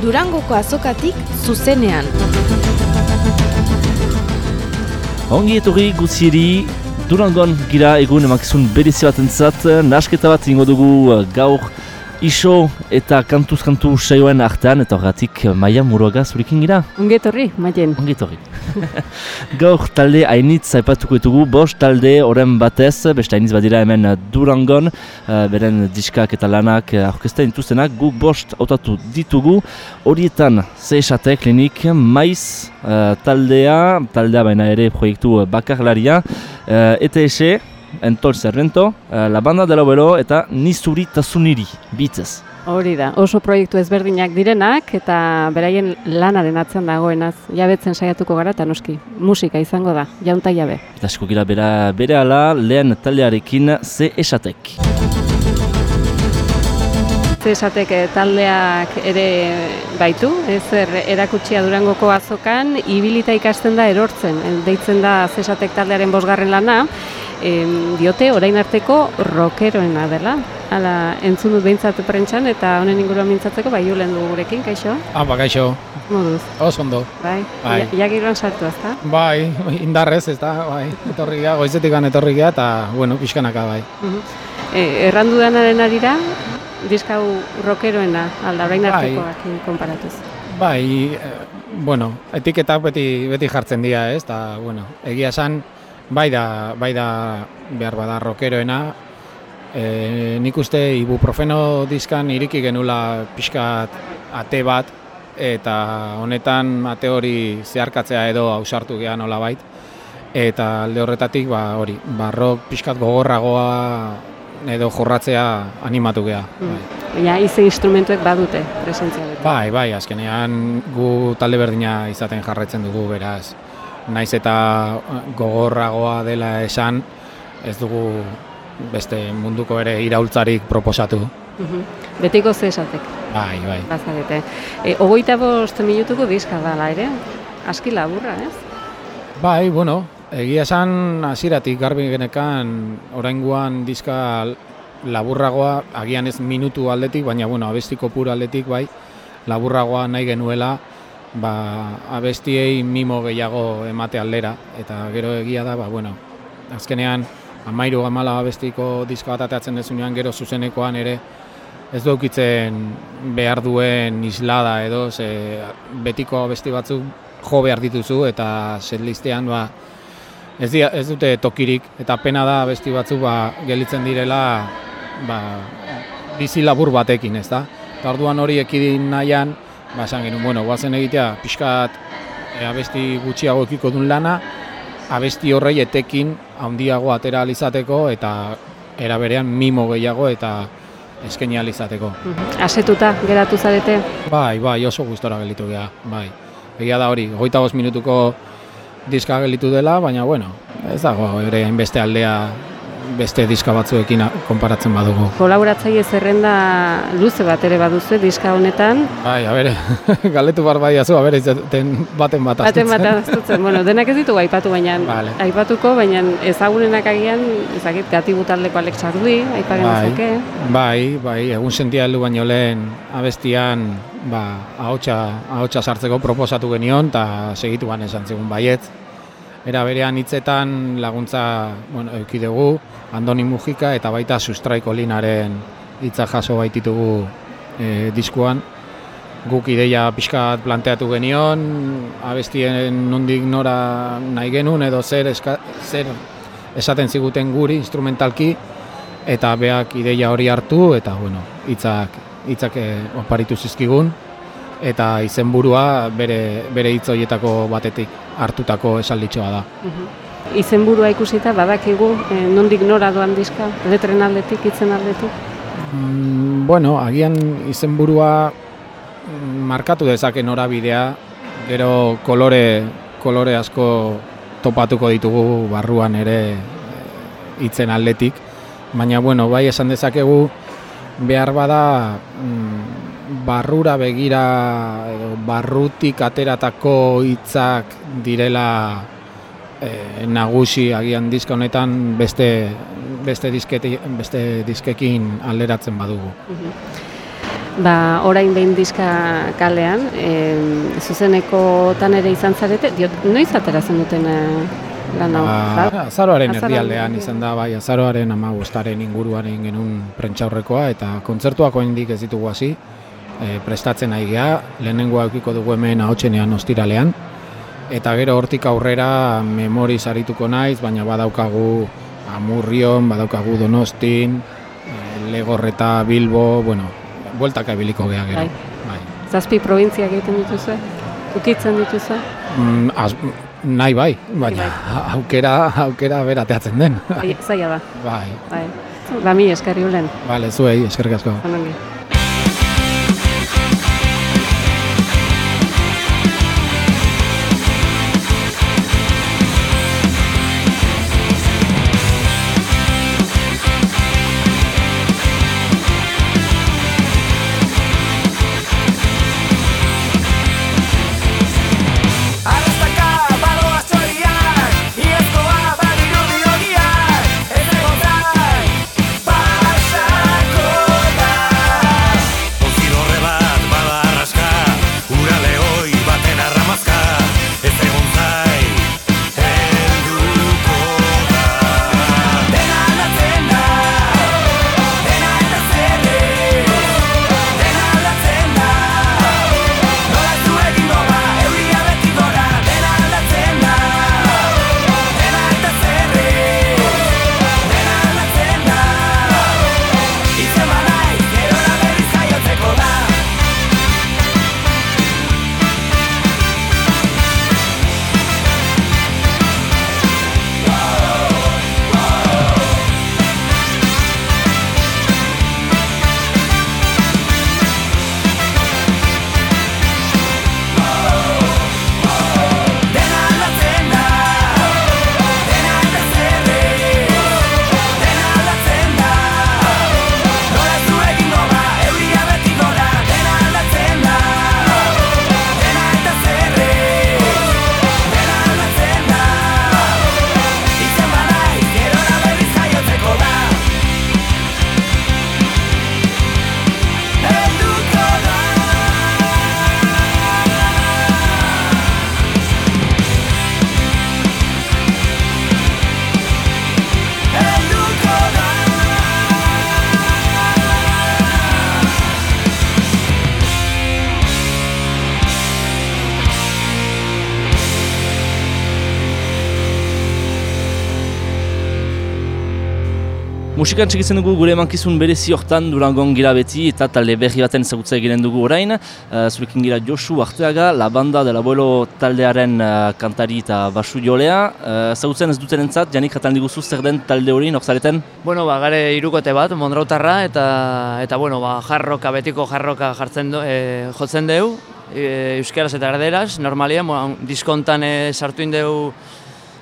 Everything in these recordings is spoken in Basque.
Durangoko azokatik zuzenean. Ongi etorri guziri, Durangon gira egun emakizun berezi bat entzat, nasketa bat ingo dugu uh, gaur iso eta kantuz kantu saioen artean, eta horretik Maia Muruaga zurekin gira? Ongi etorri, Maien. Ongi etorri. gaur talde hainitz zaipatuko ditugu, bost talde horren batez, beste hainitz badira hemen Durangon, uh, beren diskak eta lanak uh, aurkezten dituztenak, guk bost hautatu ditugu, horietan ze esatek lehenik maiz uh, taldea, taldea baina ere proiektu bakarlaria, uh, ETS, Entol Zerrento, uh, La Banda de la Abuelo eta Nizuri Tasuniri, bitzez. Hori da, oso proiektu ezberdinak direnak eta beraien lanaren atzean dagoenaz jabetzen saiatuko gara eta noski musika izango da, jaunta jabe. Eta asko gira bera, bere ala lehen taldearekin ze esatek. Esatek eh, taldeak ere baitu, ez er, erakutsia durangoko azokan, ibilita ikasten da erortzen, deitzen da ze esatek taldearen bosgarren lana, em, diote orain arteko rockeroena dela. Hala, entzun dut behintzat prentxan eta honen inguruan mintzatzeko bai julen du gurekin, kaixo? Ah, ba, kaixo. Moduz, Oso ondo. bai. Bai. Ja, jagiroan sartu ezta? Bai, indarrez, ez da, bai. Etorri goizetik etorri eta, bueno, pixkanaka, bai. Mhm. E, errandu denaren arira, diska rockeroena, alda, orain Bai. artekoakin konparatuz. Bai, eh, bueno, etiketak beti, beti jartzen dira, ez? Ta, bueno, egia esan, bai da, bai da behar bada rokeroena, e, nik uste ibuprofeno diskan iriki genula pixkat ate bat, eta honetan ate hori zeharkatzea edo ausartu geha nola bait. Eta alde horretatik, ba, hori, barrok pixkat gogorragoa edo jorratzea animatu geha. Bai. Baina ize instrumentuek badute presentzia bete. Bai, bai, azkenean gu talde berdina izaten jarraitzen dugu, beraz. Naiz eta eh, gogorragoa dela esan, ez dugu beste munduko ere iraultzarik proposatu. Mhm. Betiko ze esatek, Bai, bai. bazarete. E, ogoita bost minutuko diska dala ere, aski laburra, ez? Bai, bueno, egia esan hasieratik garbi genekan oraingoan diska laburragoa, agian ez minutu aldetik, baina bueno, abesti kopuru aldetik bai, laburragoa nahi genuela, ba, abestiei mimo gehiago emate aldera, eta gero egia da, ba, bueno, azkenean, amairu gamala abestiko diska bat atatzen dezunean, gero zuzenekoan ere, ez dukitzen behar duen islada edo, ze betiko abesti batzuk jo behar dituzu, eta setlistean, ba, ez, dia, ez dute tokirik, eta pena da abesti batzuk ba, gelitzen direla ba, bizi labur batekin, ez da? Eta orduan hori ekidin nahian, ba, esan genuen, bueno, guazen egitea, pixkat e, abesti gutxiago ekiko duen lana, abesti horrei etekin handiago atera alizateko, eta era berean mimo gehiago eta eskaini alizateko. Mhm. Asetuta geratu zarete, Bai, bai, oso gustora gelitu geha, bai. Egia da hori, goita minutuko diska gelitu dela, baina bueno, ez dago ere hainbeste aldea beste diska batzuekin konparatzen badugu. kolaboratzaile zerrenda luze bat ere baduzu diska honetan, Bai, a bere, galetu bar bai azu, a bere, izaten baten bat baten bat astutzen. astutzen, bueno, denak ez ditugu aipatu, baina Vale. aipatuko, baina ezagunenak agian, ezakit, gatibu taldeko Alex Ardui, aipagen Bai, bai, bai, egun sentia heldu baino lehen abestian ba, ahotsa, ahotsa sartzeko proposatu genion, eta segituan esan zigun baiet. Era berean hitzetan laguntza bueno, eduki dugu, Andoni Mujika eta baita Sustraiko Linaren hitza jaso baititugu e, diskuan. Guk ideia pixkat planteatu genion, abestien nondik nora nahi genuen edo zer, eska, zer esaten ziguten guri instrumentalki eta beak ideia hori hartu eta bueno, hitzak hitzak eh, oparitu zizkigun eta izenburua bere bere hitz horietako batetik hartutako esalditxoa da. Mhm. Izenburua ikusita badakigu eh, nondik nora doan diska, letren aldetik, hitzen aldetik. Mm, bueno, agian izenburua mm, markatu dezake norabidea, gero kolore kolore asko topatuko ditugu barruan ere eh, hitzen aldetik, baina bueno, bai esan dezakegu behar bada mm, barrura begira edo barrutik ateratako hitzak direla e, nagusi agian diska honetan beste beste disketi, beste diskekin alderatzen badugu. Mhm. ba, orain behin diska kalean, e, zuzeneko tan ere izan zarete, diot, noiz ateratzen duten e, lan hau? Ba, azaroaren erdialdean izan da, bai, azaroaren ama inguruaren genuen prentxaurrekoa, eta kontzertuak oraindik ez ditugu hasi, e, prestatzen ari geha, lehenengoa eukiko dugu hemen ahotsenean ostiralean, eta gero hortik aurrera memoriz arituko naiz, baina badaukagu Amurrion, badaukagu Donostin, e, Legorreta, Bilbo, bueno, bueltaka ibiliko geha gero. Bai. Bai. Zazpi probintzia egiten dituzue? Ukitzen dituzue? Mm, az, nahi bai, baina aukera, aukera berateatzen den. Zai- Zaila da, bai, bai. Ba, mi eskerri ulen, bale, zuei, eskerrik asko. onongi. Musikan txekitzen dugu gure emankizun berezi hortan Durangon gira beti eta talde berri baten ezagutza egiten dugu orain. Uh, zurekin gira Josu Arteaga, La Banda del Abuelo taldearen uh, kantari eta basu jolea. Uh, ez duten entzat, Janik jatan diguzu zer den talde hori, nor zareten? Bueno, ba, gare irukote bat, Mondrautarra, eta, eta bueno, ba, jarroka, betiko jarroka jartzen du, e, jotzen deu, e, euskaraz eta erderaz, normalia, diskontan e, sartu indeu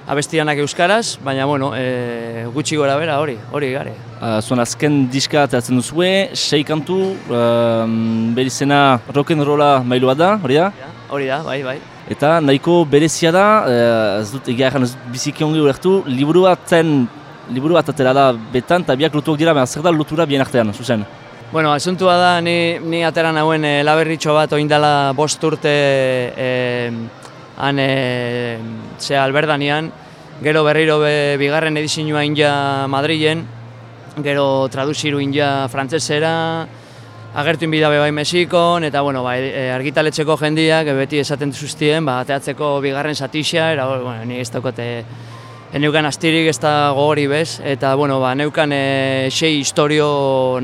abestianak euskaraz, baina, bueno, e, gutxi gora bera hori, hori gare. Uh, zuen azken diska ateratzen duzue, sei kantu, uh, berizena rock'n'rolla mailua da, hori da? Ja, hori da, bai, bai. Eta nahiko berezia da, eh, ez dut egia ez dut biziki ongi ulertu, liburu baten, liburu bat atera da betan eta biak lotuak dira, baina zer da lotura bien artean, zuzen? Bueno, asuntua da, ni, ni atera nauen e, laberritxo bat oindala bost urte e, han e, zea alberdanian, gero berriro be, bigarren edizioa inja Madrilen, gero traduziru inja frantzesera, agertu inbidabe bai Mexikon, eta bueno, ba, e, argitaletxeko jendiak e, beti esaten zuztien, ba, ateatzeko bigarren satixa, era, bueno, ni ez daukote Eneukan astirik ez da gogori bez, eta bueno, ba, neukan e, sei historio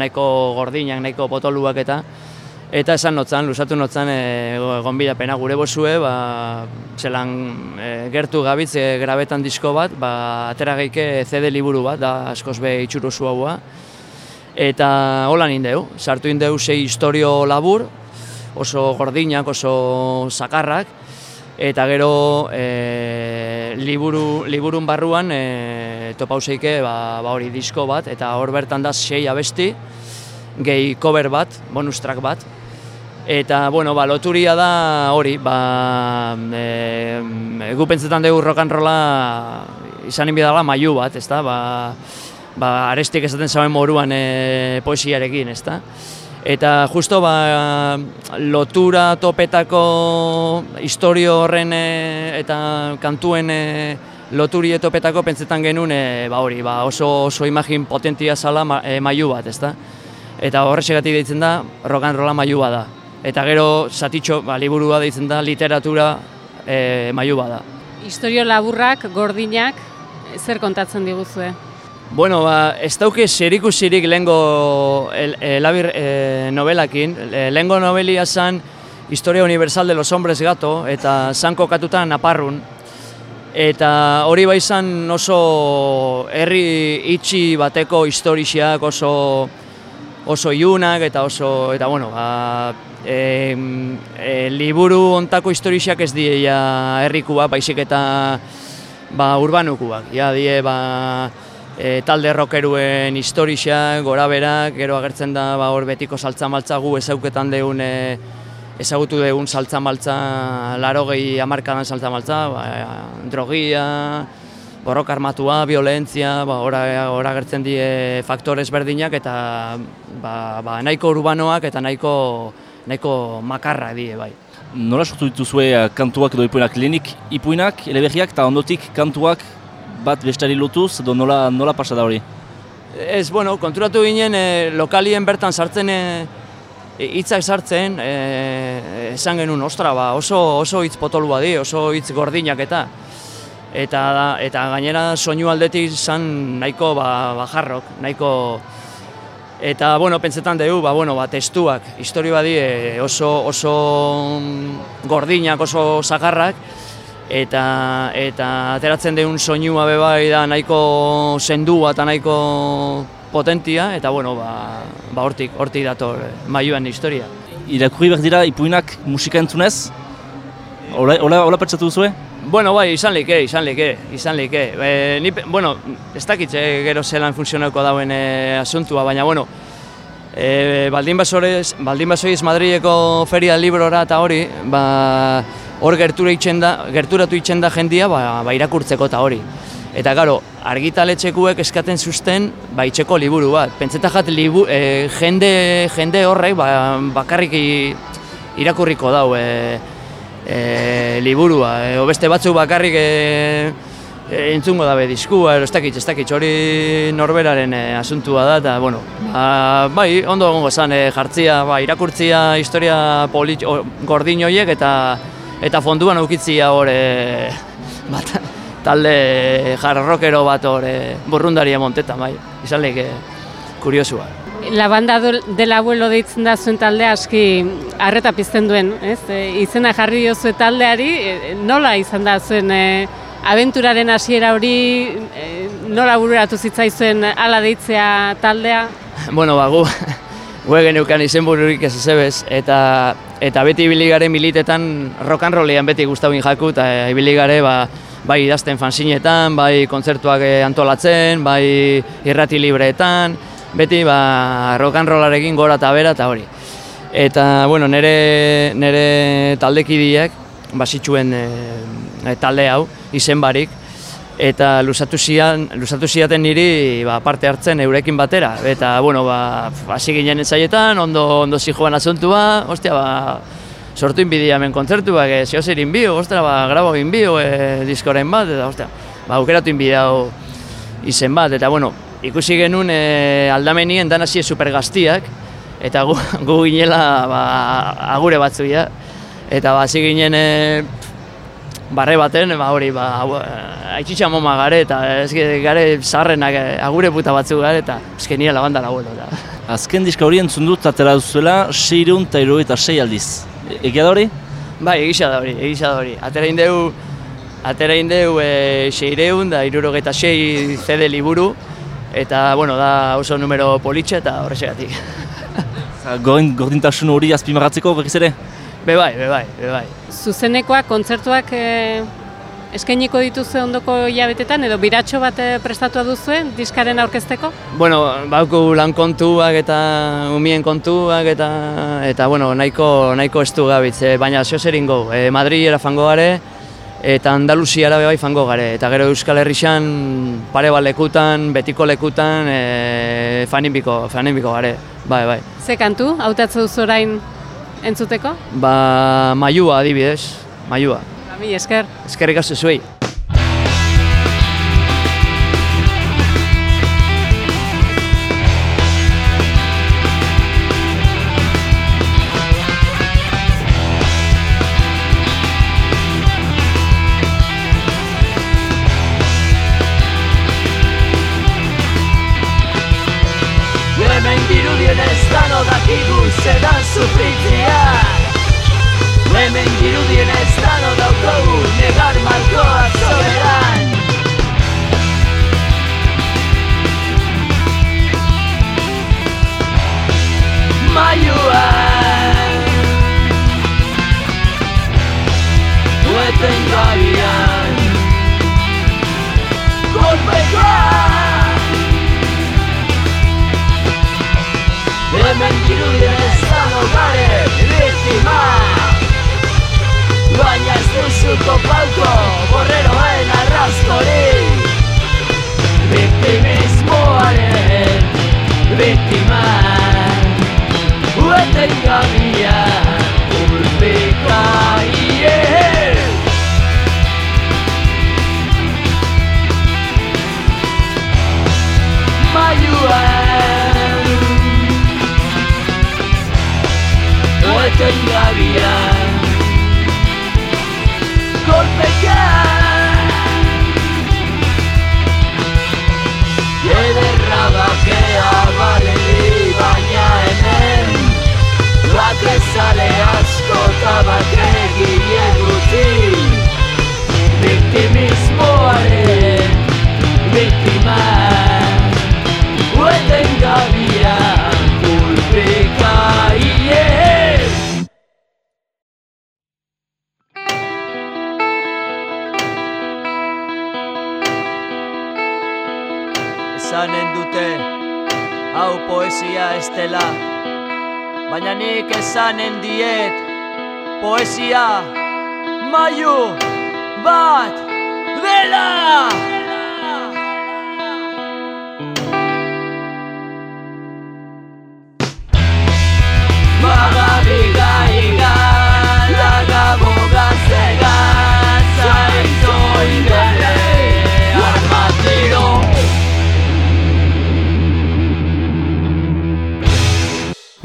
nahiko gordinak, nahiko potoluak eta eta esan notzan, lusatu notzan e, gonbidapena gure bozue, ba, zelan e, gertu gabitz e, grabetan disko bat, ba, atera geike CD liburu bat, da askoz be itxuro haua. Eta holan indeu, sartu indeu sei historio labur, oso gordinak, oso sakarrak, eta gero e, liburu, liburun barruan e, topauseike ba, ba hori disko bat, eta hor bertan da sei abesti, gehi cover bat, bonus track bat, Eta, bueno, ba, loturia da hori, ba, e, gu pentsetan dugu rock and rolla izan inbidala maiu bat, ezta? Ba, ba, arestik esaten zauen moruan e, poesiarekin, ezta? Eta justo ba, lotura topetako historio horren e, eta kantuen e, loturi topetako pentsetan genuen e, ba hori, ba oso oso imagin potentia zala ma, e, mailu bat, ezta? Eta horrexegatik deitzen da rock and rolla mailu bada. Eta gero satitxo, ba, liburua deitzen da literatura e, mailu bada. Historio laburrak, gordinak, zer kontatzen diguzue? Bueno, ba, ez dauke zerikusirik lehengo el, elabir e, novelakin. E, lehengo novelia zan Historia Universal de los Hombres Gato eta zan kokatuta naparrun. Eta hori bai zan oso herri itxi bateko historixeak oso oso iunak eta oso eta bueno, ba, e, e, liburu ontako historixeak ez die ja baizik eta ba, urbanukuak. Ja, die, ba, e, talde rockeruen historixak, gora berak, gero agertzen da ba, hor betiko saltza maltza gu ezauketan deun e, ezagutu degun saltza maltza, laro gehi amarkadan saltza maltza, ba, drogia, borroka armatua, violentzia, ba, ora, ora agertzen die faktores berdinak eta ba, ba, nahiko urbanoak eta nahiko, nahiko makarra die bai. Nola sortu dituzue eh, kantuak edo ipuinak lehenik ipuinak, eleberriak eta ondotik kantuak bat bestari lotuz edo nola, nola pasa da hori? Ez, bueno, konturatu ginen e, lokalien bertan sartzen e, hitzak sartzen, e, esan genuen, ostra, ba, oso, oso hitz potolua di, oso hitz gordinak eta eta eta gainera soinu aldetik izan nahiko ba, bajarrok, nahiko eta bueno, pentsetan dugu, ba, bueno, ba, testuak, histori badi e, oso, oso gordinak, oso zakarrak, eta eta ateratzen deun soinua be bai da nahiko sendua eta nahiko potentia eta bueno ba ba hortik hortik dator eh, mailuan historia. Irakurri behar dira ipuinak musika entzunez? Ola, ola, ola pentsatu duzue? Bueno, bai, izan leke, izan leke, izan leke. E, ni, pe- bueno, ez dakit eh, gero zelan funtzionauko dauen e, asuntua, baina, bueno, e, baldin basorez, baldin basoiz Madrileko feria librora eta hori, ba, hor gertura itxen da, gerturatu itxen da jendia, ba, ba irakurtzeko eta hori. Eta garo, argitaletxekuek eskaten zuzten ba, itxeko liburu bat. Pentseta jat libu, e, jende, jende horrek ba, bakarrik irakurriko dau e, e, liburua. E, beste batzuk bakarrik e, e, entzungo dabe diskua, ero ez dakit, ez dakit, hori norberaren e, asuntua da, eta, bueno, ba, bai, ondo egongo zan, e, jartzia, ba, irakurtzia historia polit, o, gordin horiek, eta eta fonduan aukitzia hor, e, bat, talde jarrokero bat hor, e, burrundaria montetan, bai, izan lehik, kuriosua. La banda del abuelo deitzen da zuen taldea aski harreta pizten duen, ez? E, izena jarri diozue taldeari, e, nola izan da zuen e, abenturaren hasiera hori, e, nola bururatu zitzaizuen ala deitzea taldea? bueno, ba, gu, gu geneukan izen bururik ez ezebez, eta, eta beti ibili gare militetan rollean beti guztauin jaku, eta ibili gare ba, bai idazten fanzinetan, bai kontzertuak eh, antolatzen, bai irrati libreetan, beti ba, rock and rollarekin gora eta bera eta hori. Eta, bueno, nire, nire taldekidiek, basitxuen e, talde hau, izen barik, eta luzatu zian, luzatu ziaten niri ba, parte hartzen eurekin batera. Eta, bueno, ba, hasi ginen etzaietan, ondo, ondo zijoan asuntua, ostia, ba, sortu inbidia hemen kontzertuak, e, zeo zer inbio, ostia, ba, grabo inbio, e, diskoren bat, eta, ostia, ba, aukeratu inbidia izen bat, eta, bueno, ikusi genuen e, aldamenien dan hasi super gaztiak, eta gu, gu ginela ba, agure batzuia, eta ba, hasi ginen e, barre baten, ba hori, ba, eh, aitzitxa moma gare, eta ez gare zarrenak eh, agure puta batzu gare, eta eske nire labanda laguelo, eta... Azken diska hori entzun dut atera duzuela, seireun eta eta sei aldiz. E- Egia da hori? Bai, egisa da hori, egisa da hori. Atera indeu, atera indeu e, seireun, da irurogeita sei CD liburu, eta, bueno, da oso numero politxe eta horrexegatik. Gordin, gordintasun hori azpimarratzeko berriz ere? be bai, be bai, be bai. Zuzenekoak, kontzertuak e, eskainiko dituzue ondoko hilabetetan, edo biratxo bat e, prestatua duzue diskaren aurkezteko? Bueno, bauku lan kontuak eta umien kontuak eta eta bueno, nahiko nahiko estu gabitz, eh, baina zeo zer ingo. E, Madrilera fango gare eta Andaluziara be bai fango gare eta gero Euskal Herrixan pare bat lekutan, betiko lekutan e, faninbiko, faninbiko gare. bai, bai. Ze kantu, hautatze duzu orain entzuteko? Ba, maiua adibidez, maiua. Ba, mi esker. Eskerrik asko zuei. Dirudien ez dano dakigu zedan sufritzia Hemen dirudien ez dano daukagu negar markoak soberan Maiuan Dueten gabian Hemen dirudien ez dago gare biktima Baina ez duzu topauko borreroen arrastorik. Biktimismoaren biktima Ueten gabia urpikaie Maiuan Gabia Kolpeka Ederra bakea baledi baina hemen Bakezale asko eta bakegile gutxi Biktimismoaren Esanen dute, hau poesia ez dela, baina nik esanen diet, poesia maiu bat dela!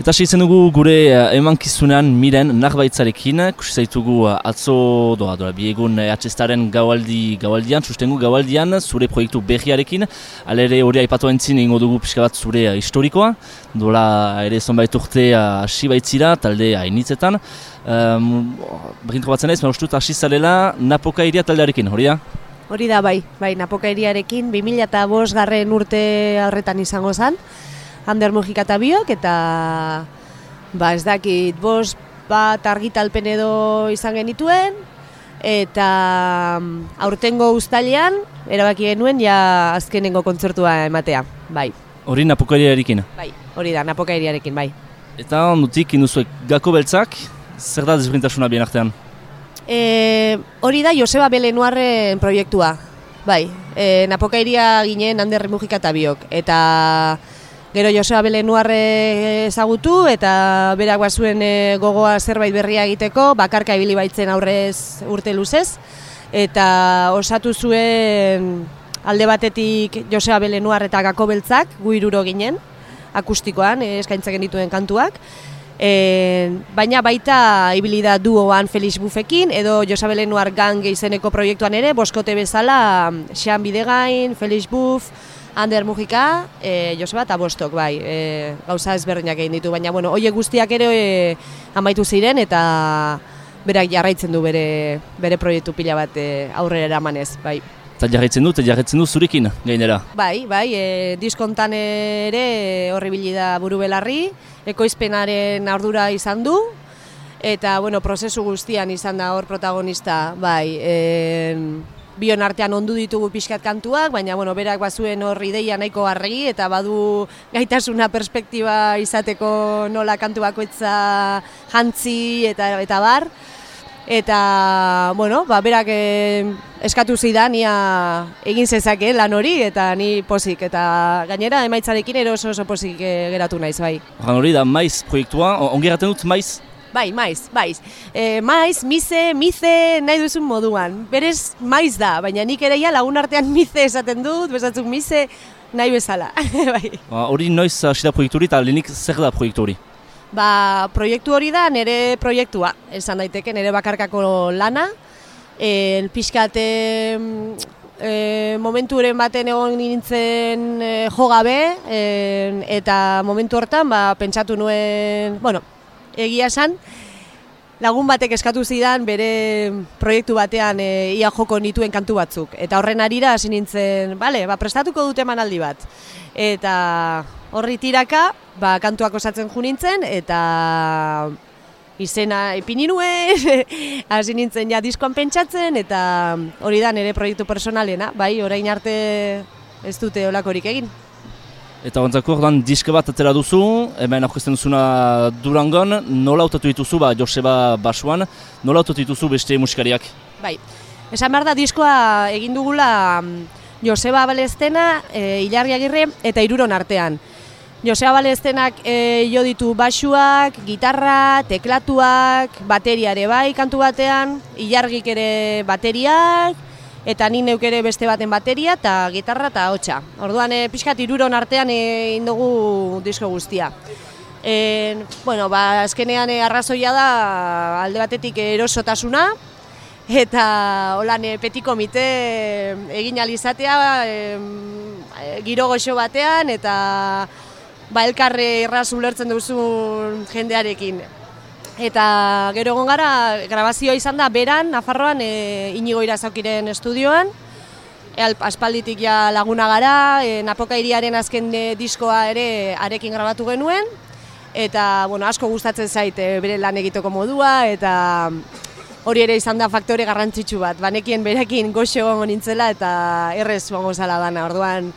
Eta segitzen dugu gure uh, emankizunean miren narbaitzarekin, kusi zaitugu uh, atzo doa, doa, biegun atxestaren gaualdi, gaualdian, sustengu gaualdian, zure proiektu berriarekin, alere hori aipatu entzin egingo dugu pixka bat zure historikoa, dola ere zonbait urte hasi baitzira, talde hainitzetan, um, berintro batzen ez, maustut hasi zalela napoka iria taldearekin, hori da? Hori da bai, bai, napokairiarekin 2005 garren urte horretan izango zen, Ander Mujika eta biok, eta ba ez dakit, bost bat argitalpen edo izan genituen, eta mm, aurtengo uztailean, erabaki genuen, ja azkenengo kontzertua ematea, bai, Hori napoka iriarekin. bai, hori da, napokairiarekin, bai. Eta ondutik induzuek gako beltzak, zer da desberdintasuna bien artean? E, hori da Joseba Belenuarren proiektua. Bai, e, napokairia ginen Ander Mujika eta biok. Eta gero Joseba Belenuarre ezagutu eta berak bazuen e, gogoa zerbait berria egiteko, bakarka ibili baitzen aurrez urte luzez. Eta osatu zuen alde batetik Joseba Belenuar eta Gako Beltzak, gu hiruro ginen, akustikoan, e, eskaintzen genituen kantuak. E, baina baita ibili da duoan Felix Buffekin edo Josabele Noir Gang izeneko proiektuan ere, boskote bezala Xan Bidegain, Felix Buff, Ander Mujika, e, Joseba eta Bostok, bai, e, gauza ezberdinak egin ditu, baina bueno, hoiek guztiak ere e, amaitu ziren eta berak jarraitzen du bere, bere proiektu pila bat e, aurrera eramanez, bai. Eta jarraitzen du, eta jarraitzen du zurekin, gainera. Bai, bai, e, diskontan ere horribili da buru belarri, ekoizpenaren ardura izan du, eta, bueno, prozesu guztian izan da hor protagonista, bai, e, bion artean ondu ditugu pixkat kantuak, baina, bueno, berak bazuen hor ideia nahiko arregi, eta badu gaitasuna perspektiba izateko nola kantu bakoitza jantzi eta, eta bar, Eta, bueno, ba, berak eh, eskatu zidan ia egin zezake lan hori eta ni pozik. Eta gainera emaitzarekin ere oso pozik eh, geratu naiz, bai. Horren hori da maiz proiektua, O- ongi erraten dut maiz? Bai, maiz, bai. E, maiz, mize, mize nahi duzun moduan. Berez maiz da, baina nik ere ja lagun artean mize esaten dut, besatzuk mize nahi bezala. bai. Ba, Hori noiz hasi da proiektu hori eta lehenik zer da proiektu hori? Ba, proiektu hori da nire proiektua, esan daiteke nire bakarkako lana. E, pixkat e, e, momenturen baten egon nintzen e, jo gabe e, eta momentu hortan ba, pentsatu nuen, bueno, egia esan, lagun batek eskatu zidan bere proiektu batean e, ia joko nituen kantu batzuk. Eta horren arira hasi nintzen, bale, ba, prestatuko dute emanaldi bat. Eta horri tiraka, ba, kantuak osatzen jo nintzen, eta izena ipini nuen, hasi nintzen ja diskoan pentsatzen, eta hori da nire proiektu personalena, bai, orain arte ez dute olakorik egin. Eta gontzako ordan diska bat atera duzu, hemen aurkezten duzuna Durangon, nola hautatu dituzu, ba, Joseba Basuan, nola hautatu dituzu beste musikariak? Bai, esan behar da diskoa egin dugula mm, Joseba Balestena, e, Ilargi Agirre eta Iruron artean. Joseba Balestenak e, jo ditu basuak, gitarra, teklatuak, bateria ere bai kantu batean, Ilargik ere bateriak, eta ni neuk ere beste baten bateria eta gitarra eta hotxa. Orduan e, pixkat Iruron artean egin dugu disko guztia. E, bueno, ba, azkenean e, arrazoia da alde batetik erosotasuna, eta holan e, peti komite egin alizatea e, giro goxo batean eta ba, elkarre erraz ulertzen duzun jendearekin. Eta gero egon gara, grabazioa izan da beran, Nafarroan, e, inigo irazaukiren estudioan, e, al- aspalditik ja laguna gara, e, Napoka iriaren azken e, diskoa ere arekin grabatu genuen, eta bueno, asko gustatzen zait e, bere lan egiteko modua, eta hori ere izan da faktore garrantzitsu bat. Banekien berekin goxo egongo nintzela eta errez egongo zala dana. Orduan,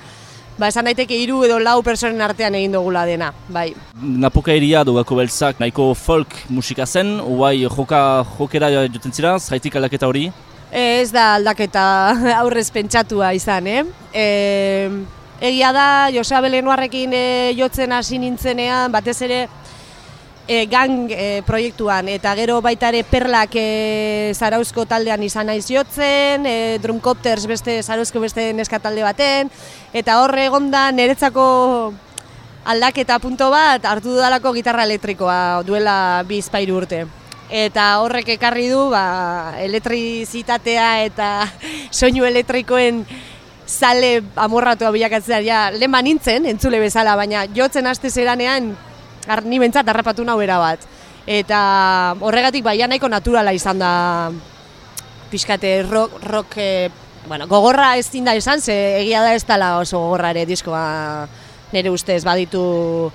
ba, esan daiteke hiru edo lau personen artean egin dugula dena, bai. Napoka eria dugako beltzak nahiko folk musika zen, uai joka, jokera joten zira, zaitik aldaketa hori? Ez da aldaketa aurrez pentsatua izan, eh? E, egia da, Josea Belenuarrekin e, jotzen hasi nintzenean, batez ere e, gang e, proiektuan, eta gero baita ere perlak e, zarauzko taldean izan naiz jotzen, e, drumcopters beste zarauzko beste neska talde baten, eta horre egonda niretzako aldaketa punto bat hartu dudalako gitarra elektrikoa duela bi bizpairu urte. Eta horrek ekarri du ba, elektrizitatea eta soinu elektrikoen zale amorratua bilakatzea. Ja lehen nintzen, entzule bezala, baina jotzen haste zeranean ar, ni bentsat harrapatu nau bat. Eta horregatik baina nahiko naturala izan da pixkate rock, rock e, bueno, gogorra ez da esan, ze egia da ez dela oso gogorra ere diskoa nire ustez baditu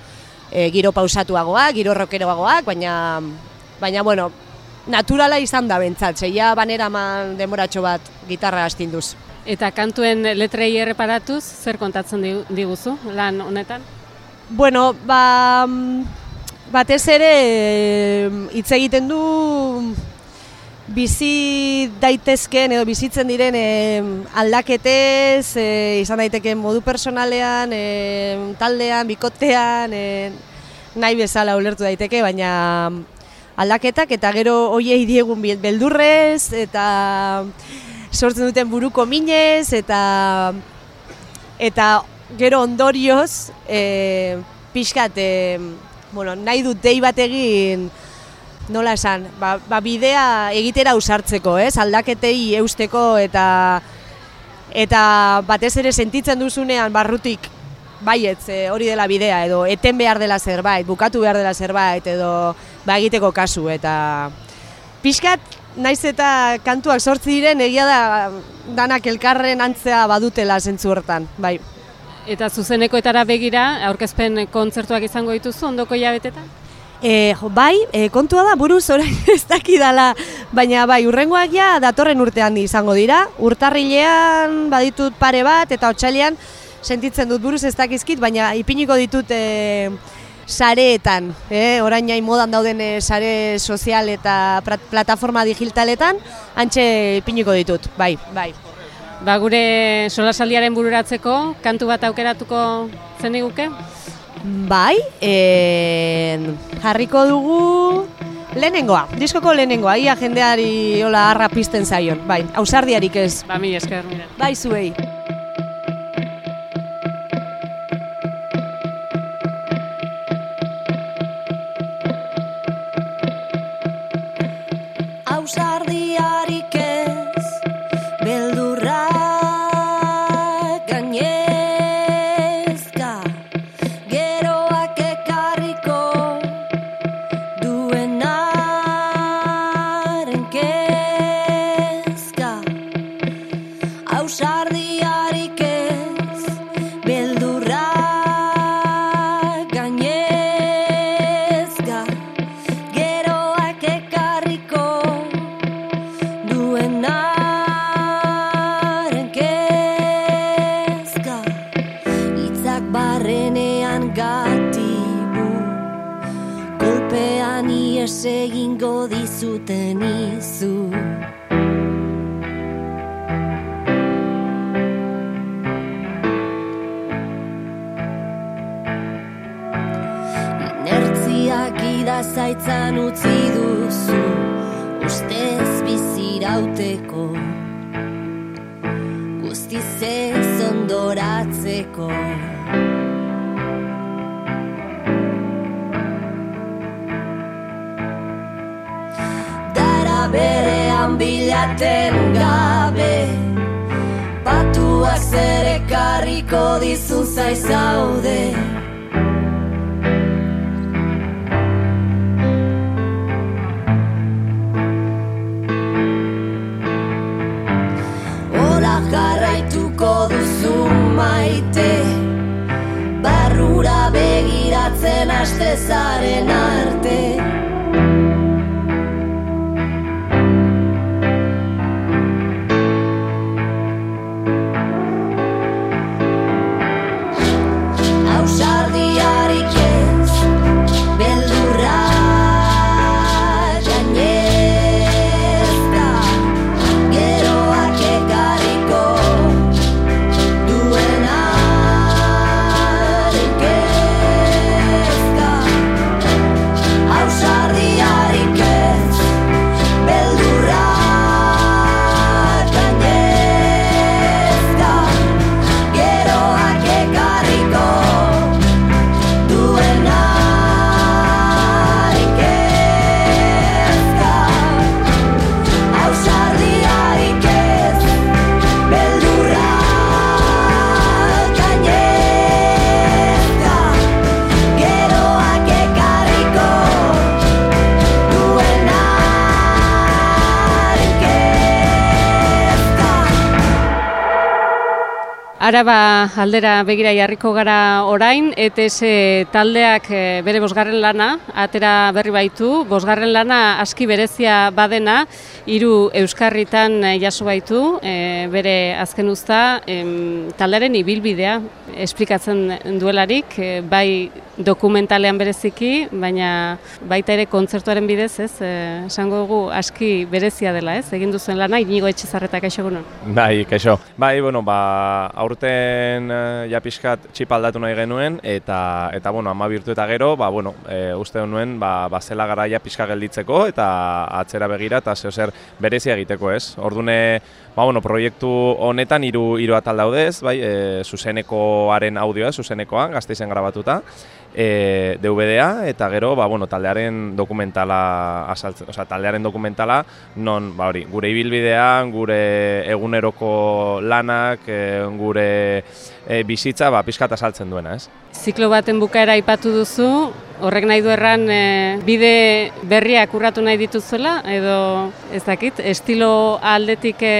e, giro pausatuagoak, giro rockeroagoak, baina, baina bueno, naturala izan da bentsat, ja banera man demoratxo bat gitarra astinduz. Eta kantuen letrei erreparatuz, zer kontatzen digu- diguzu lan honetan? Bueno, ba, batez ere hitz egiten du bizi daitezkeen edo bizitzen diren eh, aldaketez, eh, izan daiteke modu personalean, eh, taldean, bikotean, eh, nahi bezala ulertu daiteke, baina aldaketak eta gero hoiei diegun beldurrez eta sortzen duten buruko minez eta eta gero ondorioz e, pixkat e, bueno, nahi dut dei bat egin nola esan, ba, ba bidea egitera usartzeko, ez? Aldaketei eusteko eta eta batez ere sentitzen duzunean barrutik baietz e, hori dela bidea edo eten behar dela zerbait, bukatu behar dela zerbait edo ba egiteko kasu eta pixkat naiz eta kantuak sortzi diren egia da danak elkarren antzea badutela zentzu hortan, bai. Eta zuzenekoetara begira, aurkezpen kontzertuak izango dituzu ondoko hilabetetan? E, jo, bai, e, kontua da buruz orain ez dakidala, baina bai, urrengoak ja datorren urtean izango dira. Urtarrilean baditut pare bat eta otsailean sentitzen dut buruz ez dakizkit, baina ipiniko ditut e, sareetan, eh? orain nahi modan dauden eh, sare sozial eta plataforma digitaletan, antxe ipiniko ditut, bai, bai. Ba, gure solasaldiaren bururatzeko, kantu bat aukeratuko zeniguke? Bai, en, jarriko dugu lehenengoa, diskoko lehenengoa, ia jendeari hola harra pizten zaion, bai, ausardiarik ez. Ba, mi esker, mira. Bai, zuei. Ausardiarik dizuten izu bilaten gabe. Patuak zer ekarriko dizu zaizaude Hola jarraituko duzu maite. Barrura begiratzen haste zaren arte Araba aldera begira jarriko gara orain, ETS taldeak eh, bere bosgarren lana, atera berri baitu, bosgarren lana aski berezia badena, hiru euskarritan eh, jaso baitu, eh, bere azken uzta, em, taldearen ibilbidea esplikatzen duelarik, eh, bai dokumentalean bereziki, baina baita ere kontzertuaren bidez, ez, eh, esango dugu aski berezia dela, ez, egin duzuen lana, inigo etxezarretak aixogunon. Bai, kaixo. Bai, bueno, ba, aurten eh, ja pixkat txip aldatu nahi genuen, eta, eta bueno, ama birtu eta gero, ba, bueno, e, uste nuen, ba, ba zela garaia pixka gelditzeko, eta atzera begira, eta zeo zer berezia egiteko, ez? Ordune, ba, bueno, proiektu honetan hiru hiru atal daudez, bai, e, zuzenekoaren audioa, zuzenekoa, gazteizen grabatuta, e, DVD-a eta gero ba, bueno, taldearen dokumentala azaltzen, osea, taldearen dokumentala non ba hori, gure ibilbidea, gure eguneroko lanak, e, gure e, bizitza ba pixkat azaltzen duena, ez? Ziklo baten bukaera aipatu duzu, horrek nahi du erran e, bide berriak urratu nahi dituzuela, edo ez dakit, estilo aldetik e,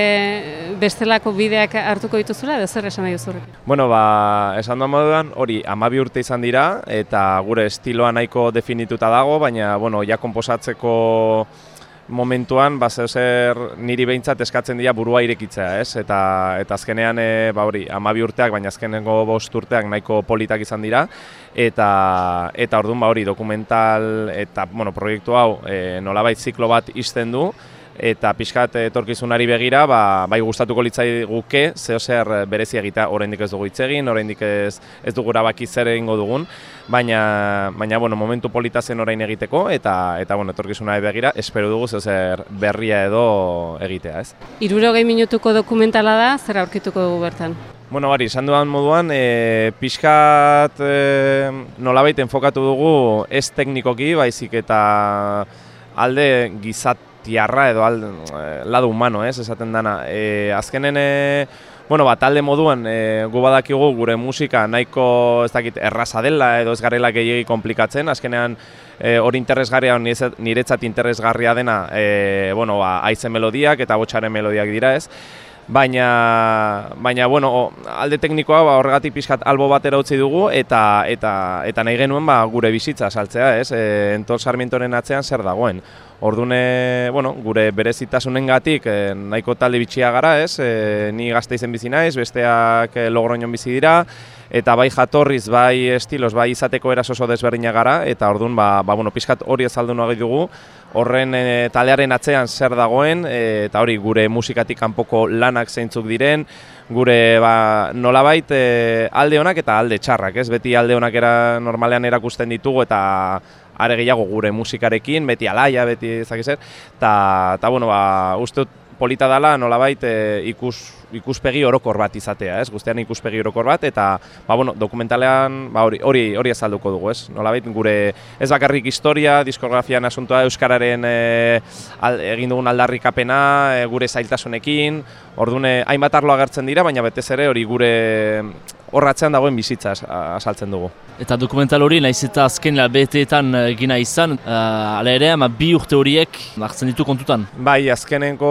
bestelako bideak hartuko dituzuela, edo zer esan nahi duzu horrek? Bueno, ba, esan duan moduan, hori, amabi urte izan dira, eta gure estiloa nahiko definituta dago, baina, bueno, ja komposatzeko momentuan ba zer niri behintzat eskatzen dira burua irekitzea, ez? Eta eta azkenean e, ba hori, 12 urteak, baina azkenengo 5 urteak nahiko politak izan dira eta eta ordun ba hori dokumental eta bueno, proiektu hau e, nolabait ziklo bat ixten du eta pixkat etorkizunari begira, ba, bai gustatuko litzai guke, zeo zer berezi egita oraindik ez dugu hitz egin, oraindik ez, ez dugu erabaki zer egingo dugun, baina, baina bueno, momentu polita zen orain egiteko, eta, eta bueno, etorkizunari begira, espero dugu zeo zer berria edo egitea, ez? Irurogei minutuko dokumentala da, zer aurkituko dugu bertan? Bueno, bari, esan dudan moduan, e, pixkat e, nolabait enfokatu dugu ez teknikoki, baizik eta alde gizat tiarra edo al, eh, lado humano, ez, esaten dana. E, azkenen, e, bueno, ba, talde moduan, e, gu badakigu gure musika nahiko, ez dakit, erraza dela edo ez garela gehiagi komplikatzen, azkenean e, hori interesgarria, niretzat interesgarria dena, e, bueno, ba, aizen melodiak eta botxaren melodiak dira, ez, baina baina bueno, alde teknikoa ba horregatik pixkat albo batera utzi dugu eta eta eta nahi genuen ba, gure bizitza saltzea, ez? E, Entor Sarmientoren atzean zer dagoen. Ordune, bueno, gure berezitasunengatik e, nahiko talde bitxia gara, ez? E, ni Gasteizen bizi naiz, besteak e, Logroñon bizi dira eta bai jatorriz, bai estilos, bai izateko eras oso desberdina gara eta ordun ba, ba bueno, pixkat hori azaldu nahi dugu horren e, taldearen atzean zer dagoen e, eta hori gure musikatik kanpoko lanak zeintzuk diren, gure ba, nolabait e, alde honak eta alde txarrak, ez? Beti alde honak era normalean erakusten ditugu eta are gehiago gure musikarekin, beti alaia, beti ezakizer, eta bueno, ba, uste dut polita dela nolabait e, ikus, ikuspegi orokor bat izatea, ez? Guztian ikuspegi orokor bat eta ba, bueno, dokumentalean ba, hori hori hori azalduko dugu, ez? Nolabait gure ez bakarrik historia, diskografian asuntoa euskararen e, al, egin dugun aldarrikapena, e, gure zailtasunekin, ordune hainbat arlo agertzen dira, baina betez ere hori gure horratzean dagoen bizitza azaltzen dugu. Eta dokumental hori, nahiz eta azken beteetan egina izan, uh, ala ere, ama bi urte horiek hartzen ditu kontutan? Bai, azkenenko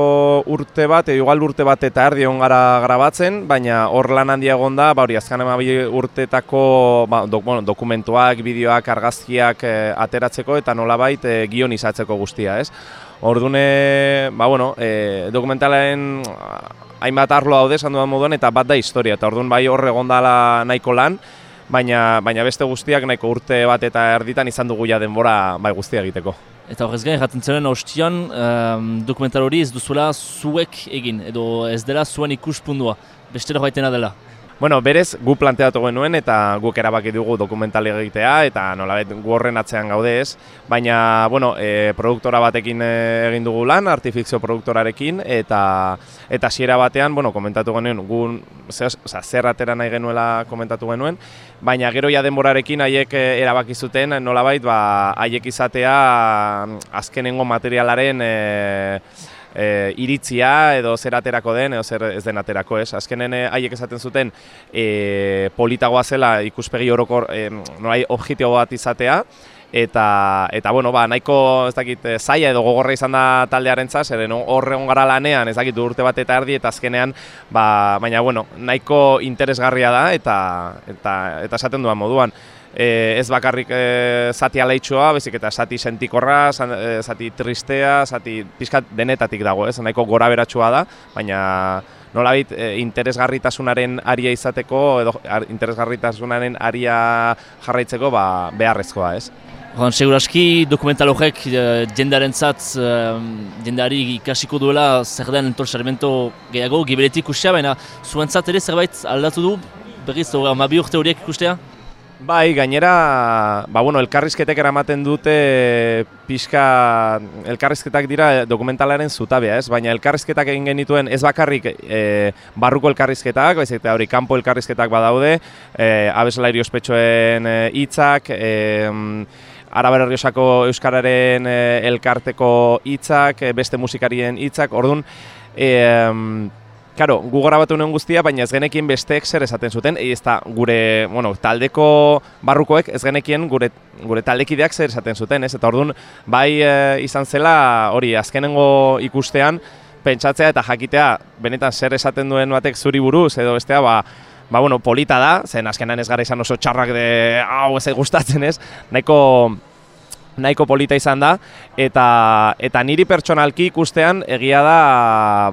urte bat, igual urte bat eta erdi gara grabatzen, baina hor lan handia egon da, ba hori, azken ama bi urteetako ba, dok, bueno, dokumentuak, bideoak, argazkiak eh, ateratzeko eta nolabait eh, gionizatzeko guztia, ez? Ordune, ba bueno, eh, dokumentalaren hainbat arlo daude esan dudan moduan eta bat da historia eta orduan bai hor egondala nahiko lan baina baina beste guztiak nahiko urte bat eta erditan izan dugu ja denbora bai guztia egiteko. Eta horrez gain jaten zeren ostian um, dokumental hori ez duzuela zuek egin edo ez dela zuen ikuspundua, beste baitena dela. Bueno, berez, gu planteatu genuen eta guk erabaki dugu dokumentali egitea eta nolabait gu horren atzean gaude ez. Baina, bueno, e, produktora batekin e, egin dugu lan, artifikzio produktorarekin eta eta siera batean, bueno, komentatu genuen, gu zer, zer atera nahi genuela komentatu genuen, baina gero ja denborarekin haiek e, erabaki zuten nolabait, ba, haiek izatea azkenengo materialaren e, e, iritzia edo zer aterako den edo zer ez den aterako, ez? Azkenen e, haiek esaten zuten e, politagoa zela ikuspegi orokor e, norai objektibo bat izatea eta eta bueno, ba, nahiko ez dakit e, zaila edo gogorra izan da taldearentzat, zeren hor egon gara lanean, ez dakit urte bat eta erdi eta azkenean, ba, baina bueno, nahiko interesgarria da eta eta eta esaten duan moduan e, ez bakarrik e, zati aleitxoa, bezik eta zati sentikorra, e, zati tristea, zati pizkat denetatik dago, ez, nahiko gora beratxua da, baina nolabit e, interesgarritasunaren aria izateko edo interesgarritasunaren aria jarraitzeko ba, beharrezkoa, ez. Hon, seguraski dokumental horrek e, jendaren zat, e, jendari ikasiko duela zer den entor gehiago, gibeletik ustea, baina zuen ere zerbait aldatu du, berriz, amabi urte horiek ikustea? Bai, gainera, ba, bueno, elkarrizketek eramaten dute pixka, elkarrizketak dira dokumentalaren zutabea, ez? Baina elkarrizketak egin genituen ez bakarrik e, barruko elkarrizketak, baiz eta hori kanpo elkarrizketak badaude, e, abesla ospetsuen e, hitzak, e, Araber Euskararen e, elkarteko hitzak, beste musikarien hitzak, orduan, e, Karo, gu grabatu nuen guztia, baina ez genekien besteek zer esaten zuten, ez da gure, bueno, taldeko barrukoek ez genekien gure, gure taldekideak zer esaten zuten, ez? Eta orduan, bai e, izan zela, hori, azkenengo ikustean, pentsatzea eta jakitea, benetan zer esaten duen batek zuri buruz, edo bestea, ba, ba bueno, polita da, zen azkenan ez gara izan oso txarrak de, hau ez gustatzen ez, nahiko, nahiko polita izan da eta eta niri pertsonalki ikustean egia da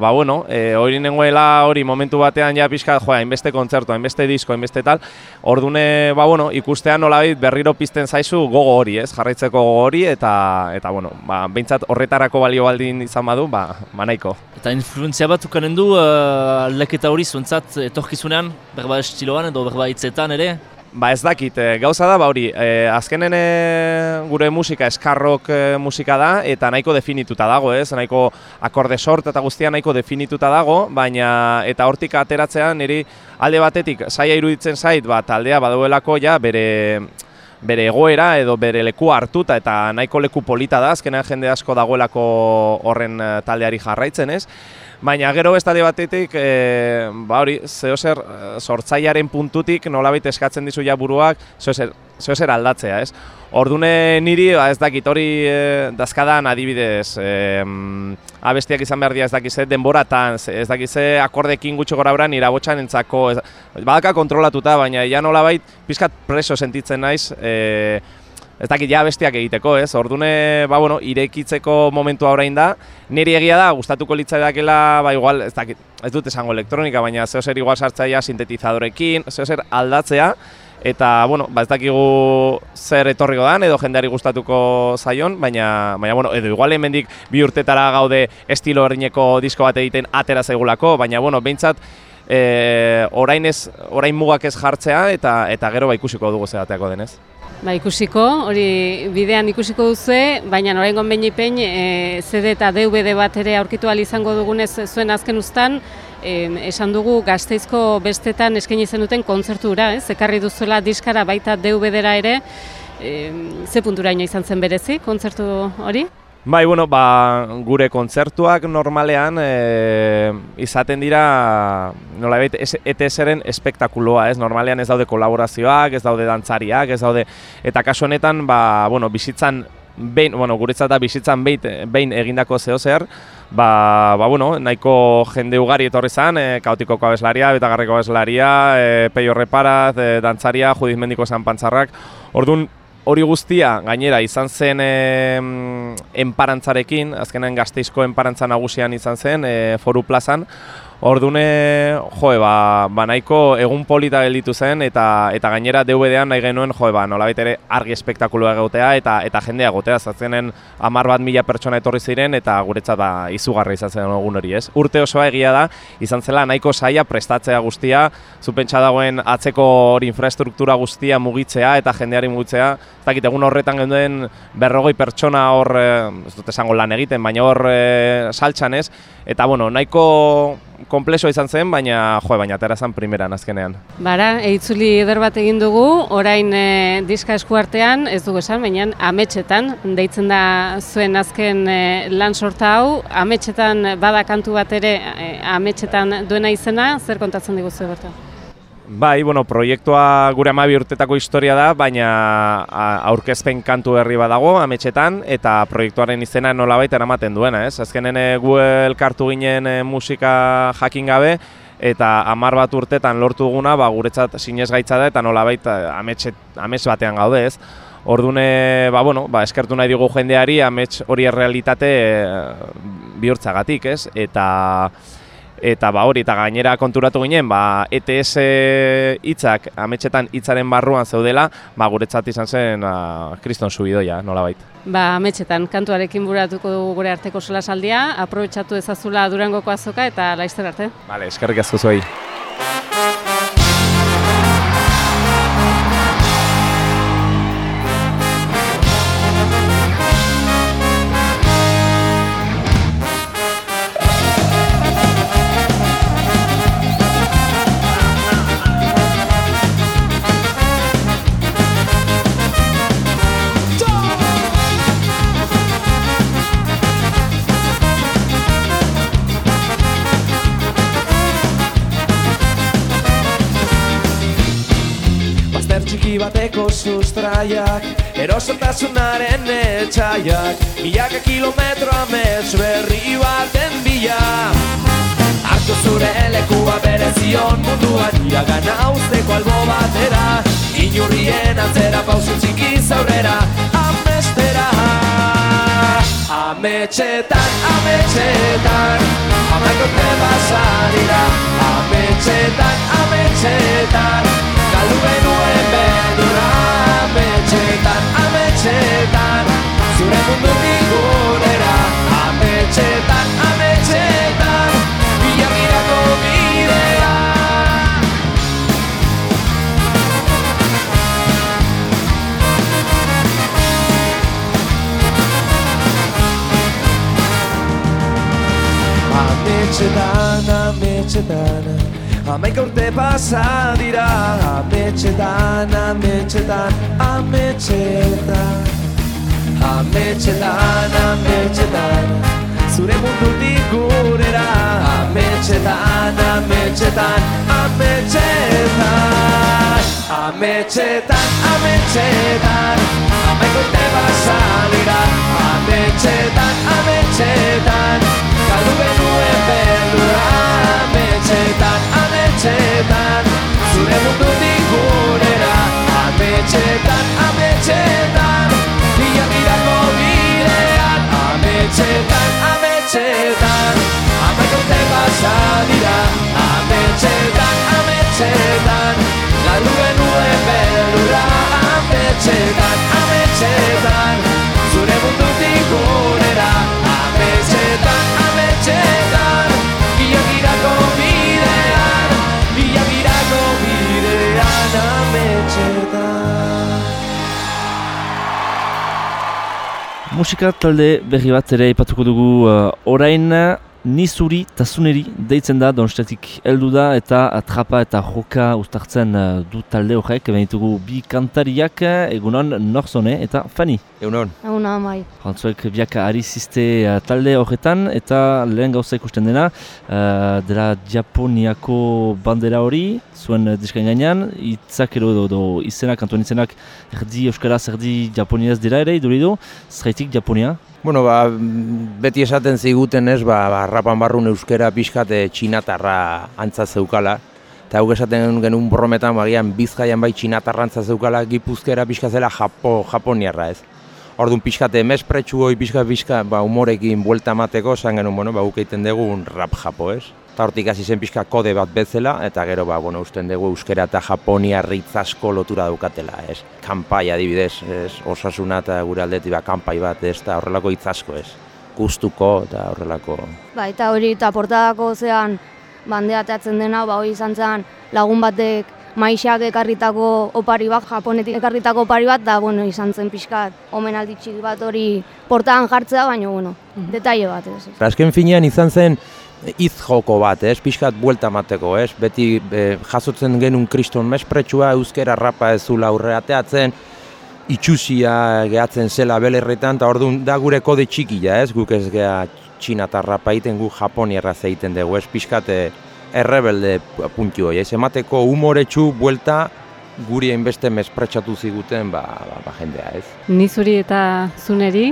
ba bueno, eh hori nengoela hori momentu batean ja pixka joa, hainbeste kontzertu, hainbeste disko, hainbeste tal. Ordune ba bueno, ikustean nolabait berriro pizten zaizu gogo hori, ez? Jarraitzeko gogo hori eta eta bueno, ba beintzat horretarako balio baldin izan badu, ba ba nahiko. Eta influenzia bat ukanen du uh, aldaketa hori zuentzat etorkizunean, berba estiloan edo berba hitzetan ere? Ba ez dakit, e, gauza da, ba hori, e, azkenen e, gure musika eskarrok e, musika da eta nahiko definituta dago, ez? Nahiko akorde sort eta guztia nahiko definituta dago, baina eta hortik ateratzean niri alde batetik saia iruditzen zait, ba taldea baduelako ja bere bere egoera edo bere lekua hartuta eta nahiko leku polita da, azkenean jende asko dagoelako horren taldeari jarraitzen, ez? Baina gero beste batetik, e, ba hori, zeo zer e, sortzailearen puntutik nolabait eskatzen dizu ja buruak, zeo zer, zeo zer aldatzea, ez? Ordune niri, ba, ez dakit, hori e, dazkadan adibidez, e, abestiak izan behar dira ez dakize denboratan, ez dakize akordekin gutxi gora bera nire abotxan entzako, ez, badaka kontrolatuta, baina ja nolabait pizkat preso sentitzen naiz, e, ez dakit ja bestiak egiteko, ez? Ordune, ba bueno, irekitzeko momentua orain da. Niri egia da gustatuko litzaidakela, ba igual, ez dakit, ez dut esango elektronika, baina zeo zer igual sartzaia sintetizadorekin, zeo zer aldatzea eta bueno, ba ez dakigu zer etorriko dan edo jendeari gustatuko zaion, baina baina bueno, edo igual hemendik bi urtetara gaude estilo berdineko disko bat egiten atera zaigulako, baina bueno, behintzat e, orain ez orain mugak ez jartzea eta eta gero ba ikusiko dugu zer ateako denez. Ba, ikusiko, hori bidean ikusiko duzue, baina oraingon behin ipein e, CD eta DVD bat ere aurkitu ahal izango dugunez zuen azken uztan, e, esan dugu gazteizko bestetan eskaini zenuten kontzertura, ez? Ekarri duzuela diskara baita DVD-ra ere, e, ze punturaino izan zen berezi kontzertu hori? Bai, bueno, ba, gure kontzertuak normalean e, izaten dira nolabait ETS-eren espektakuloa, ez? Normalean ez daude kolaborazioak, ez daude dantzariak, ez daude eta kasu honetan, ba, bueno, bizitzan behin, bueno, guretzat da bizitzan behin, behin egindako zeo zer, ba, ba, bueno, nahiko jende ugari etorri zen, e, kaotikoko abeslaria, betagarriko abeslaria, e, peio reparaz, e, dantzaria, judiz mendiko zan pantzarrak, orduan, hori guztia gainera izan zen e, enparantzarekin, azkenen gazteizko enparantza nagusian izan zen, e, foru plazan, Ordune, joe, ba, ba nahiko egun polita gelditu zen eta eta gainera DVD-an nahi genuen, joe, ba, nolabait ere argi espektakuloa egotea eta eta jendea egotea, zatzenen hamar bat mila pertsona etorri ziren eta guretzat ba, izugarri izan zen egun hori, ez? Urte osoa egia da, izan zela nahiko saia prestatzea guztia, zupentsa dagoen atzeko hori infrastruktura guztia mugitzea eta jendeari mugitzea, ez dakit egun horretan genduen berrogoi pertsona hor, eh, ez dut esango lan egiten, baina hor eh, saltxan ez, eta bueno, nahiko komplexo izan zen, baina jo, baina atera zen primeran azkenean. Bara, eitzuli eder bat egin dugu, orain e, diska eskuartean, ez dugu esan, baina ametxetan, deitzen da zuen azken e, lan sorta hau, ametxetan bada kantu bat ere e, ametxetan duena izena, zer kontatzen diguzu berta? Bai, bueno, proiektua gure amabi urtetako historia da, baina aurkezpen kantu herri badago ametxetan, eta proiektuaren izena nolabait eramaten duena, ez? Azkenen gu elkartu ginen eh, musika jakin gabe, eta hamar bat urtetan lortu duguna, ba, guretzat sinesgaitza da, eta nolabait eh, ametxe, amets batean gaude, ez? Ordune, ba, bueno, ba, eskertu nahi dugu jendeari amets hori errealitate e, bihurtzagatik, ez? Eta eta ba hori eta gainera konturatu ginen ba ETS hitzak ametxetan hitzaren barruan zeudela ba guretzat izan zen ba, kriston subidoia nolabait Ba, ametxetan, kantuarekin buratuko dugu gure arteko solasaldia, aprobetxatu ezazula Durangoko azoka eta laizter arte. Vale, eskerrik asko zuei. Bateko sustraiak Erosotasunaren etxaiak Milaka kilometro amets berri baten bila. Hartu zure lekua bere zion munduan Iagana usteko albo batera. Inurrien atzera pausu txiki zaurera Amestera. Ametxetan, ametxetan Amaik urte pasa dira Ametxetan, ametxetan Galdu benuen Zure mundu digurera Ametxetan, ametxetan Bilagirako bidea. Ametxetan, ametxetan Amaika urte pasa dira. Ametxetan, ametxetan, ametxetan Ametxetan, ametxetan Zure mundutik gurera. Ametxetan, ametxetan, ametxetan Ametxetan, ametxetan. Amaika urte pasa dira Ametxetan, ametxetan. Galdu benuen beldura Ametxetan, ametxetan. Zure mundutik gurera Ametxetan, ametxetan Ametxetan, ametxetan Amaik urte pasa dira Ametxetan, ametxetan Galdu benuen beldura Ametxetan, ametxetan Zure mundutik gurera Ametxetan, ametxetan Musika talde berri bat ere ipatuko dugu uh, orain ni zuri tasuneri deitzen da donstetik heldu da eta atrapa eta joka uztartzen uh, du talde horrek benitugu bi kantariak egunon Norzone eta Fani. Egunon. Egun amai. Frantzuek biak ari ziste uh, talde horretan eta lehen gauza ikusten dena uh, dela Japoniako bandera hori zuen diskain gainean hitzak edo, edo, edo izenak, antuen izenak erdi euskaraz erdi japoniaz dira ere iduridu, zeraitik Japonia? Bueno, ba, beti esaten ziguten ez, ba, ba rapan barrun euskera pixkat eh, txinatarra antza zeukala. Eta hau esaten genuen borrometan, bagian bizkaian bai txinatarra antza zeukala, gipuzkera pixka zela Japo, japoniarra ez. Orduan pixkate mespretsu hoi pixka pixka ba, humorekin buelta mateko, esan genuen, bueno, ba, guk egiten dugu rap japo ez. Eta hortik hasi zen pixka kode bat bezala, eta gero, ba, bueno, usten dugu euskera eta Japonia ritz asko lotura daukatela, ez. Kanpai adibidez, ez, osasuna eta gure aldetik, ba, kanpai bat, ez, eta horrelako hitz asko, ez. Gustuko eta horrelako... Ba, eta hori eta portadako zean bandeateatzen dena, ba, hori izan zen lagun batek maixak ekarritako opari bat, japonetik ekarritako opari bat, da, bueno, izan zen pixkat, omenaldi txiki bat hori portadan jartzea, baina, bueno, detaile bat, ez. Azken finean izan zen hitz joko bat, ez, pixkat buelta mateko, ez, beti e, jasotzen genuen kriston mespretsua, euskera rapa ez zula aurreateatzen, itxusia gehatzen zela belerretan, eta orduan da gure kode txikia, ez, guk ez geha txina eta rapa egiten, guk japoniarra zeiten dugu, ez, pixkat e, errebelde puntu hori, ez, emateko humoretsu buelta guri hainbeste mespretsatu ziguten, ba, ba, ba jendea, ez. Ni zuri eta zuneri,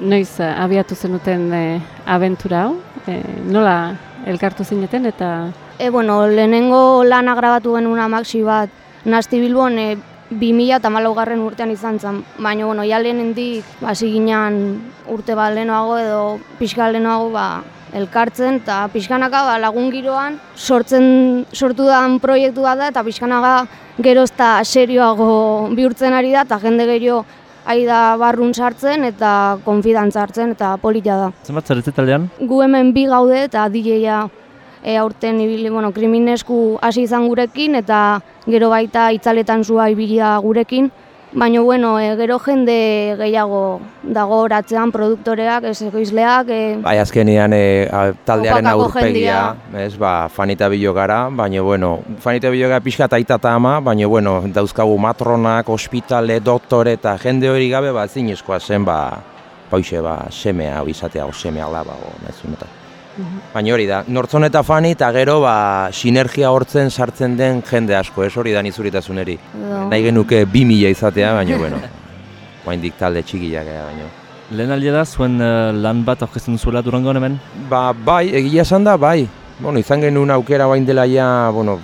noiz eh, abiatu zenuten e, abentura hau, e, nola elkartu zineten eta... E, bueno, lehenengo lana grabatu genuen amaxi bat, Nasti Bilbon, e, 2000 eta garren urtean izan zen, baina, bueno, ja lehenendik, hasi ginen urte bat lehenago edo pixka lehenago, ba, elkartzen, eta pixkanaka ba, lagun giroan sortzen, sortu dan proiektu bat da, eta pixkanaka gero eta serioago bihurtzen ari da, eta jende gero ari da barrun sartzen eta konfidantza hartzen eta polita da. Zenbat zarete taldean? Gu hemen bi gaude eta DJ-a e, aurten ibili, bueno, kriminesku hasi izan gurekin eta gero baita itzaletan zua ibilia gurekin. Baina, bueno, e, gero jende gehiago dago horatzean produktoreak, ez egoizleak. E, Bai, azkenean e, a, taldearen aurpegia, ez, ba, fanita bilo gara, baina, bueno, fanita bilo gara pixka eta aita eta ama, baina, bueno, dauzkagu matronak, ospitale, doktore eta jende hori gabe, ba, zinezkoa zen, ba, pauxe, ba, semea, hau izatea, o semea laba, o, nahi eta. Baina hori da, nortzon eta fani eta gero ba, sinergia hortzen sartzen den jende asko, ez hori da nizuritasuneri. Edo. Nahi genuke bi mila izatea, baina bueno, oaindik talde txikiak ega baino. Lehen aldia da, zuen uh, lan bat aurkezten duzuela Durangon hemen? Ba, bai, egia esan da, bai. Bueno, izan genuen aukera bain dela ja, bueno,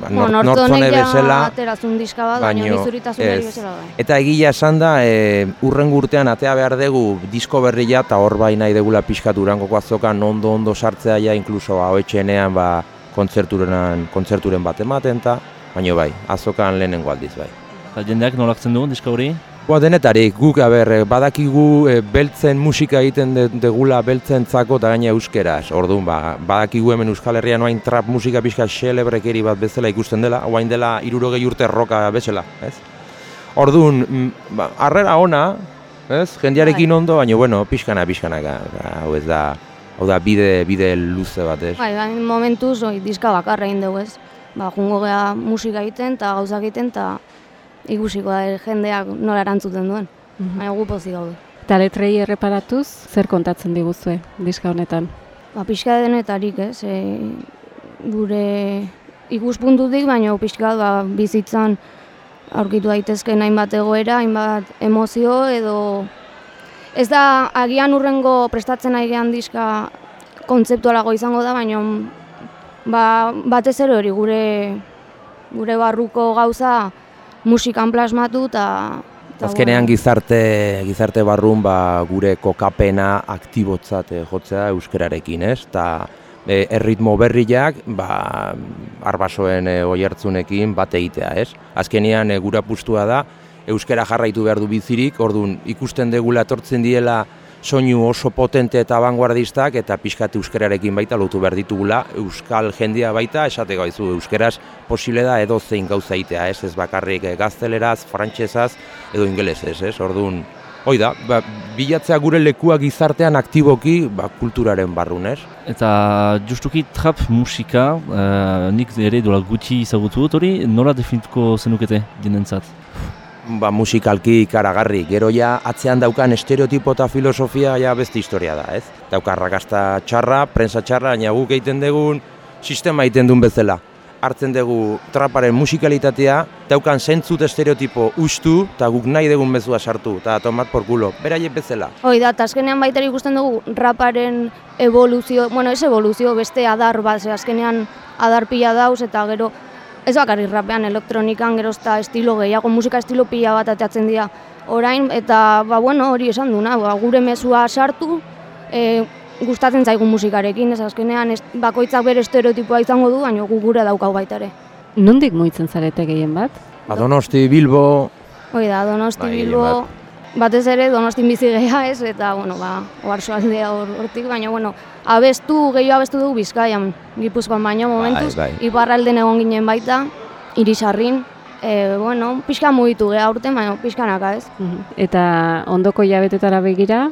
ba, Bueno, nortzone bezala, aterazun diska bat, baina baino, bezala bai. Eta egia esan da, e, urren urtean atea behar dugu disko berria eta hor bai nahi degula pixkat urangoko azokan ondo ondo sartzea ja, inkluso ahoetxenean ba, kontzerturen, kontzerturen bat ematen eta, baina bai, azokan lehenengo aldiz bai. Eta jendeak nolaktzen du diska hori? Ba, denetarik, guk, aber, badakigu eh, beltzen musika egiten de- degula beltzen zako eta gaina euskeraz. Orduan, ba, badakigu hemen Euskal Herrian oain trap musika pixka xelebrekeri bat bezala ikusten dela, oain dela irurogei urte roka bezala, ez? Orduan, mm, ba, harrera ona, ez? Jendearekin ondo, baina, bueno, pixkana, pixkanaka, ba, hau ez da, hau da bide, bide luze bat, ez? Bai, bai, momentuz oi, diska bakarra egin dugu ez. Ba, jungo gea musika egiten eta gauzak egiten eta ikusiko da jendeak nola erantzuten duen. Baina gu pozik gaude. Eta letrei erreparatuz, zer kontatzen diguzue diska honetan? Ba, pixka denetarik ez, e, gure ikuspuntutik, baina pixka ba, bizitzan aurkitu daitezkeen hainbat egoera, hainbat emozio edo ez da agian urrengo prestatzen ari gehan diska kontzeptualago izango da, baina ba, batez ere hori gure gure barruko gauza musikan plasmatu eta Azkenean gizarte, gizarte barrun ba, gure kokapena aktibotzat eh, jotzea euskerarekin, ez? Ta e, erritmo berriak ba, arbasoen e, oiertzunekin bat egitea, ez? Azkenean e, gura pustua da, euskera jarraitu behar du bizirik, orduan ikusten degula etortzen diela soinu oso potente eta vanguardistak eta pixkat euskerarekin baita lotu behar ditugula, euskal jendia baita, esateko aizu, euskeraz posible da edo zein gauza egitea, ez, ez bakarrik eh, gazteleraz, frantsesaz edo ingelesez, ez, orduan, hoi da, ba, bilatzea gure lekua gizartean aktiboki ba, kulturaren barrun, ez? Eta justuki trap musika, uh, nik ere dola gutxi izagutu dut hori, nola definituko zenukete jendentzat? Ba, musikalki ikaragarri. Gero ja atzean daukan estereotipo eta filosofia ja beste historia da, ez? Dauka arrakasta txarra, prensa txarra, baina guk egiten dugun sistema egiten duen bezala. Hartzen dugu traparen musikalitatea, daukan zentzut estereotipo ustu, eta guk nahi dugun bezua sartu, eta tomat por culo, beraiek bezala. Hoi da, azkenean baita ikusten dugu raparen evoluzio, bueno, ez evoluzio, beste adar bat, azkenean adar pila dauz, eta gero ez bakarrik rapean, elektronikan, gero eta estilo gehiago, musika estilo pila bat ateatzen dira orain, eta ba, bueno, hori esan duna, ba, gure mezua sartu, e, gustatzen zaigu musikarekin, ez azkenean ez, bakoitzak bere estereotipoa izango du, baina gu gure daukau baita ere. Nondik mugitzen zarete gehien bat? Ba, Donosti, Bilbo, Hoi da, Donosti Bai, Bilbo, batez ere Donostin bizi geha ez, eta, bueno, ba, oarsoaldea hor, hortik, baina, bueno, abestu, gehiago abestu dugu Bizkaian, Gipuzkoan baino momentuz, bai. iparralden egon ginen baita, irisarrin, e, bueno, pixka mugitu geha urten, baina pixkanaka ez. Eta ondoko jabetetara begira,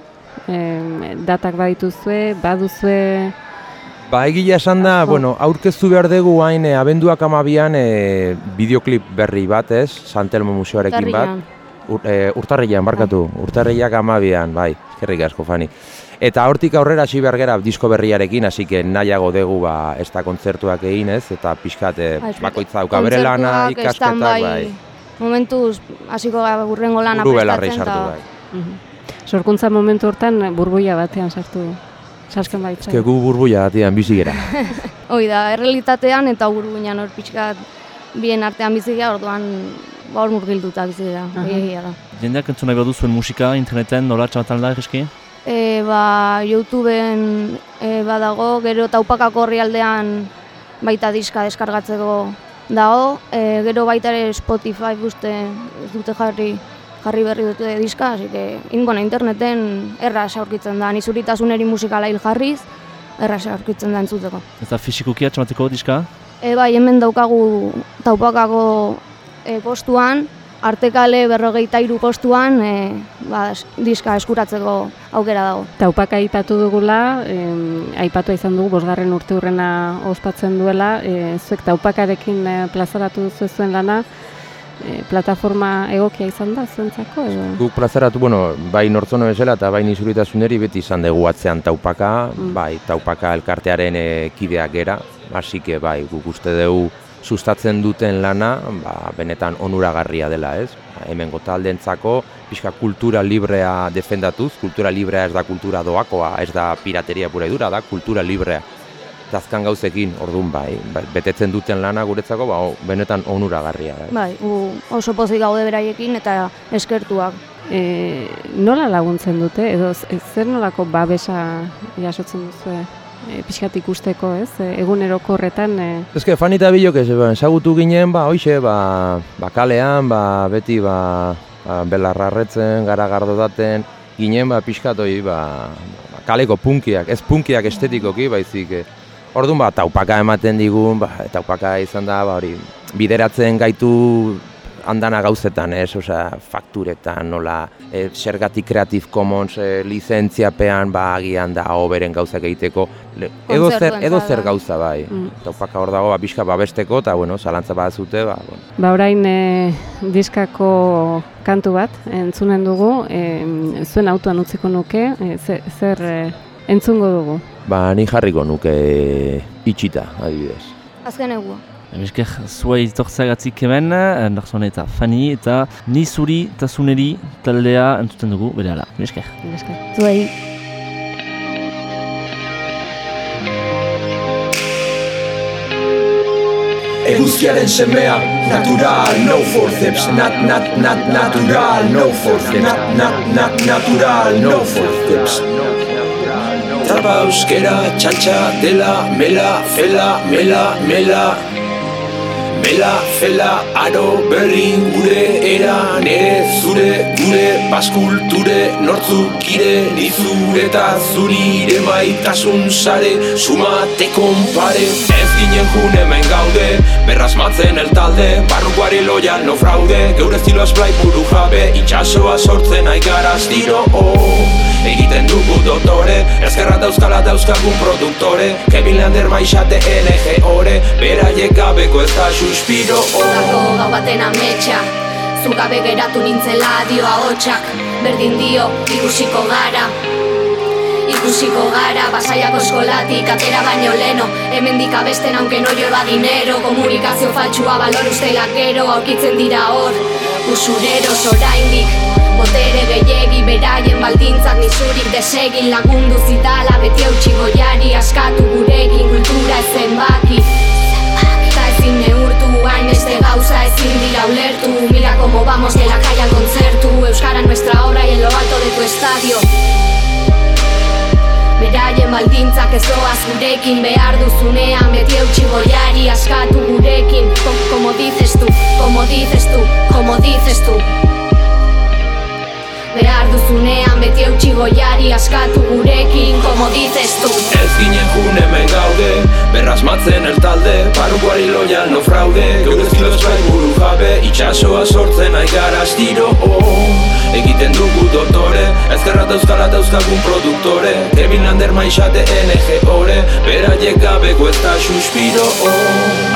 em, datak badituzue, baduzue... Ba, egia esan da, bueno, aurkeztu behar dugu hain e, abenduak amabian e, bideoklip berri bat, ez? Santelmo museoarekin bat. Ur, e, urtarrilean, barkatu, urtarriak amabian, bai, eskerrik asko fani. Eta hortik aurrera hasi behar gera disko berriarekin, hasi que nahiago dugu ba, ez da kontzertuak egin, ez? Eta pixkat e, Ba, bakoitza dauka bere lana, ikasketak, stand-by, bai. Momentuz, hasiko burrengo lana prestatzen, sartu, eta- bai. Sorkuntza momentu hortan burbuia batean sartu. Sartzen baitza. Ez gu burbuia batian bizi gera. Hoi da, errealitatean eta burbuinan hor pixkat bien artean bizi gara, orduan ba hor murgilduta bizi gara, Aha. egia da. Jendeak entzun nahi badu zuen musika interneten nola txabatan da egiski? E, ba, Youtubeen e, badago, gero taupakako herrialdean baita diska deskargatzeko dago, e, gero baita ere Spotify uste ez dute jarri jarri berri dute diska, así que in, bueno, interneten erraz aurkitzen da, nizuritasuneri musikala hil jarriz, erraz aurkitzen da entzuteko. Ez da fisikoki atxamateko diska? E, bai, hemen daukagu taupakako e, postuan, artekale berrogeita hiru postuan e, ba, diska eskuratzeko aukera dago. Taupaka aipatu dugula, em, aipatu izan dugu bosgarren urte hurrena ospatzen duela, e, zuek taupakarekin e, plazaratu zuen lana, e, plataforma egokia izan da zuentzako edo? Guk plazaratu, bueno, bai nortzono bezala eta bai nizuritasuneri beti izan dugu atzean taupaka, Mm. bai taupaka elkartearen e, kideak gera, hasi que bai, guk uste dugu sustatzen duten lana, ba, benetan onuragarria dela, ez? Ba, Hemengo taldentzako pixka kultura librea defendatuz, kultura librea ez da kultura doakoa, ez da pirateria pura dura, da kultura librea. dazkan gauzekin, orduan bai, bai, betetzen duten lana guretzako, ba, o- benetan onuragarria. Bai. Bai, gu oso pozik gaude beraiekin eta eskertuak. E, nola laguntzen dute, edo z- zer nolako babesa jasotzen duzu e, pixkat ikusteko, ez? E, eguneroko horretan, e, Ez que Fani eta Bilok ez, ezagutu ginen, ba, hoxe, ba, ba, kalean, ba, beti, ba, ba belarrarretzen, gara gardotaten, ginen, ba, pixkat hoi, ba, ba, kaleko punkiak, ez punkiak estetikoki, baizik, eh, Orduan, ba, taupaka ematen digun, ba, taupaka izan da, ba, hori, bideratzen gaitu andana gauzetan, ez, osea, fakturetan, nola, e, zergatik Creative Commons e, lizentziapean, ba, agian da, oberen gauzak egiteko, le, edo zer, edo zer gauza, bai. Mm. Taupaka hor dago, ba, pixka babesteko, eta, bueno, zalantza bat zute, ba, bueno. ba orain e, diskako kantu bat entzunen dugu, e, zuen autoan utziko nuke, e, ze- zer e, entzungo dugu. Ba, ni jarriko nuke itxita, adibidez. Azken egua. Emesker, zuei tortzagatik hemen, Anderson eta Fanny, eta ni zuri eta zuneri taldea entzuten dugu bere ala. Emesker. Zuei. Eguzkiaren semea, natural, no forceps Nat, nat, nat, natural, no forceps Nat, nat, nat, natural, no forceps Traba euskera, txantxa, dela, mela, fela, mela, mela Mela, fela, aro, berrin, gure, era, nere, zure, gure, baskulture, nortzuk ire, nizure eta zurire maitasun sare, sumate konpare. Ez ginen jun hemen gaude, berrasmatzen el talde, barrukoari loial no fraude, geure estilo esplai buru jabe, itxasoa sortzen aigara astiro, oh. Egiten dugu dotore, ezkerra dauzkala dauzkagun produktore. Kevin Lander maixate NG ore, beraiek gabeko ez da suspiro, Gako oh. gau baten ametsa Zugabe geratu nintzela dio ahotsak. Berdin dio ikusiko gara Ikusiko gara, basaiako eskolatik atera baino leno Hemendik abesten aunque no lleva dinero. Komunikazio faltsua balor ustelak gero Aurkitzen dira hor, usureros oraindik Botere gehiegi beraien baldintzak nizurik desegin Lagundu zitala beti eutxi goiari Askatu gurekin kultura ezen baki Eta ezin neurtu, hainbeste gauza ezin dira ulertu. Mira como vamos de la calle al concierto Euskara nuestra obra y en lo alto de tu estadio. Beraien baldintzak ez doaz gurekin Behar duzunean beti eutxi goiari Askatu gurekin. Co- Como dices tú, como dices tú, como dices tú Behar duzunean beti eutxi goiari Askatu gurekin, como dices tú Ez ginen jun hemen gaude, berrasmatzen el talde Barrukoari loial no fraude, geure estilo esplai buru jabe Itxasoa sortzen aigara astiro, oh. Egiten dugu dotore, ezkerra dauzkala dauzkagun produktore Kevin Lander maixate NG ore, beraiek gabeko ez da suspiro, oh.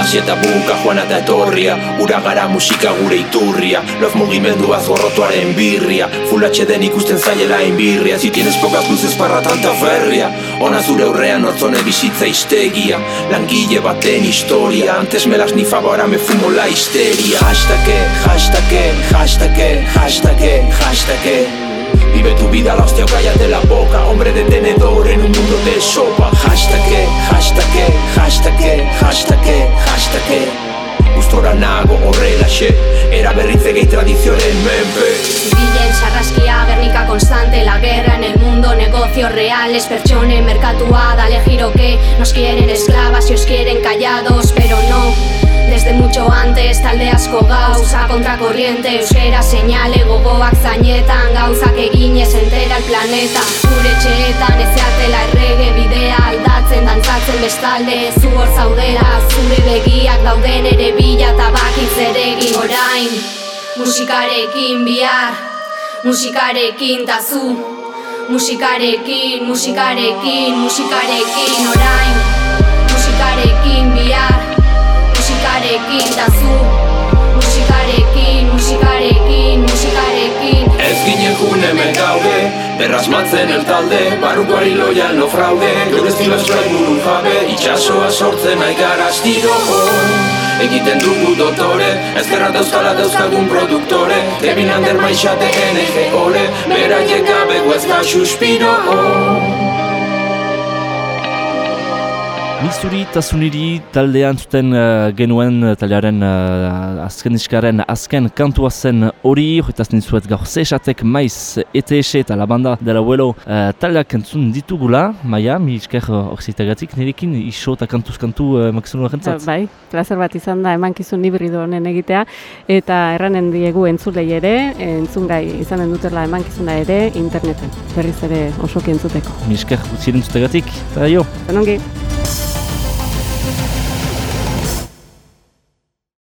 Asieta buka joana da etorria, ura gara musika gure iturria Lof mugimendua zorrotuaren birria, full HD ikusten zaiela inbirria. Si tienes pocas luces para tanta ferria Ona zure aurrean otzone bizitza histegia Langile baten historia. Antes me las nifaba, ahora me fumo la histeria. Hashtag, hashtag, hashtag, hashtag, hashtag. Vive tu vida, la hostia, o cállate la boca. Hombre de tenedor en un mundo de sopa. Hashtag, hashtag, hashtag, hashtag, hashtag. Gustora nago horrelaxe Era berritze gehi tradizioaren menpe sarraskia, Gernika constante, la guerra en el mundo, negocios reales, pertsone, merkatua, dale giro que nos quieren esclavas y os quieren callados, pero no. Desde mucho antes, talde asko gauza, kontrakorriente, euskera señale, gogoak zainetan, gauzak eginez entera el planeta. Gure etxeetan ezeatela errege bidea aldatzen, dantzatzen bestalde, zu hor zaudela, zure begiak dauden ere bila tabakitz eregin orain. Musikarekin bihar, musikarekin tazu. Musikarekin, musikarekin, musikarekin orain. Musikarekin bihar, musikarekin tazu Jun hemen gaude, berrasmatzen el talde Barrukoari loial no fraude, geure estilo esplai buru jabe Itxasoa sortzen aigara astiro Egiten dugu dotore, ezkerra dauzkala dauzkagun produktore. Kevin Lander maixate NG ore, beraiek gabeko ez da suspiro Nizuri eta zuniri taldean zuten uh, genuen uh, taldearen uh, azken diskaren azken kantua zen hori, horretaz nizuet gaur zesatek maiz ETS eta la banda dela huelo uh, taldeak entzun ditugula, maia, mi esker orzitagatik, nirekin iso eta kantuz kantu uh, makizun horrentzat. Bai, plazer bat izan da emankizun hibrido honen egitea eta erranen diegu entzulei ere, entzungai izanen dutela emankizuna ere interneten, berriz ere osoki entzuteko. Mi esker utziren zutagatik, eta jo. Zenongi.